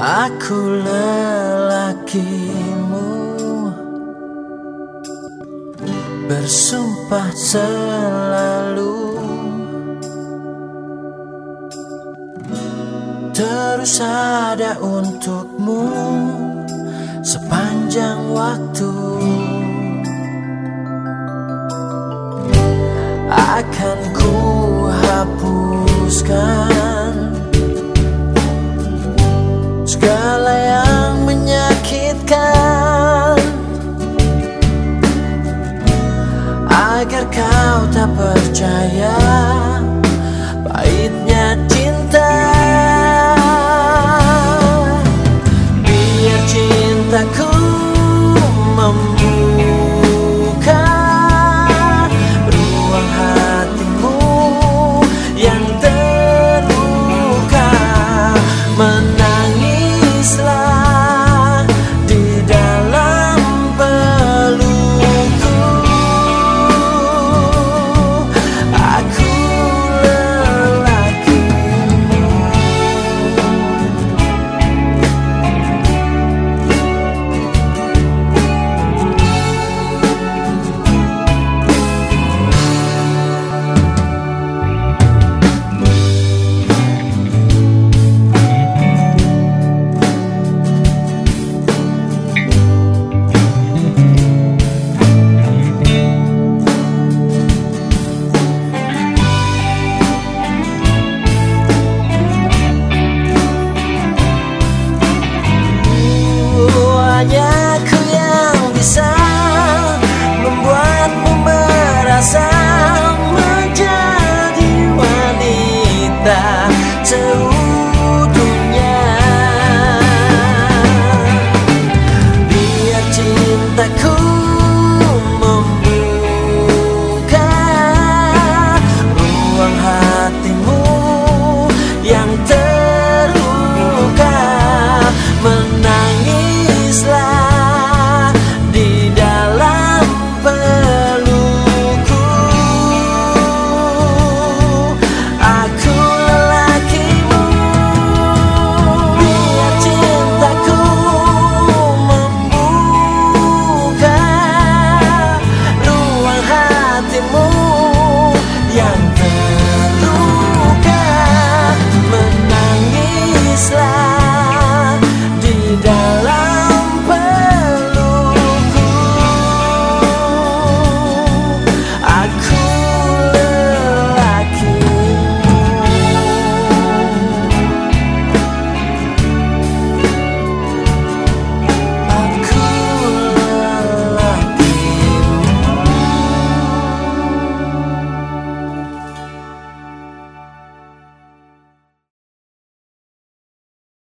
Aku lelakimu. Bersumpah selalu. Terus ada untukmu Sepanjang waktu. Akan ku hapuskan Agar kau tak percaya. Pahit that could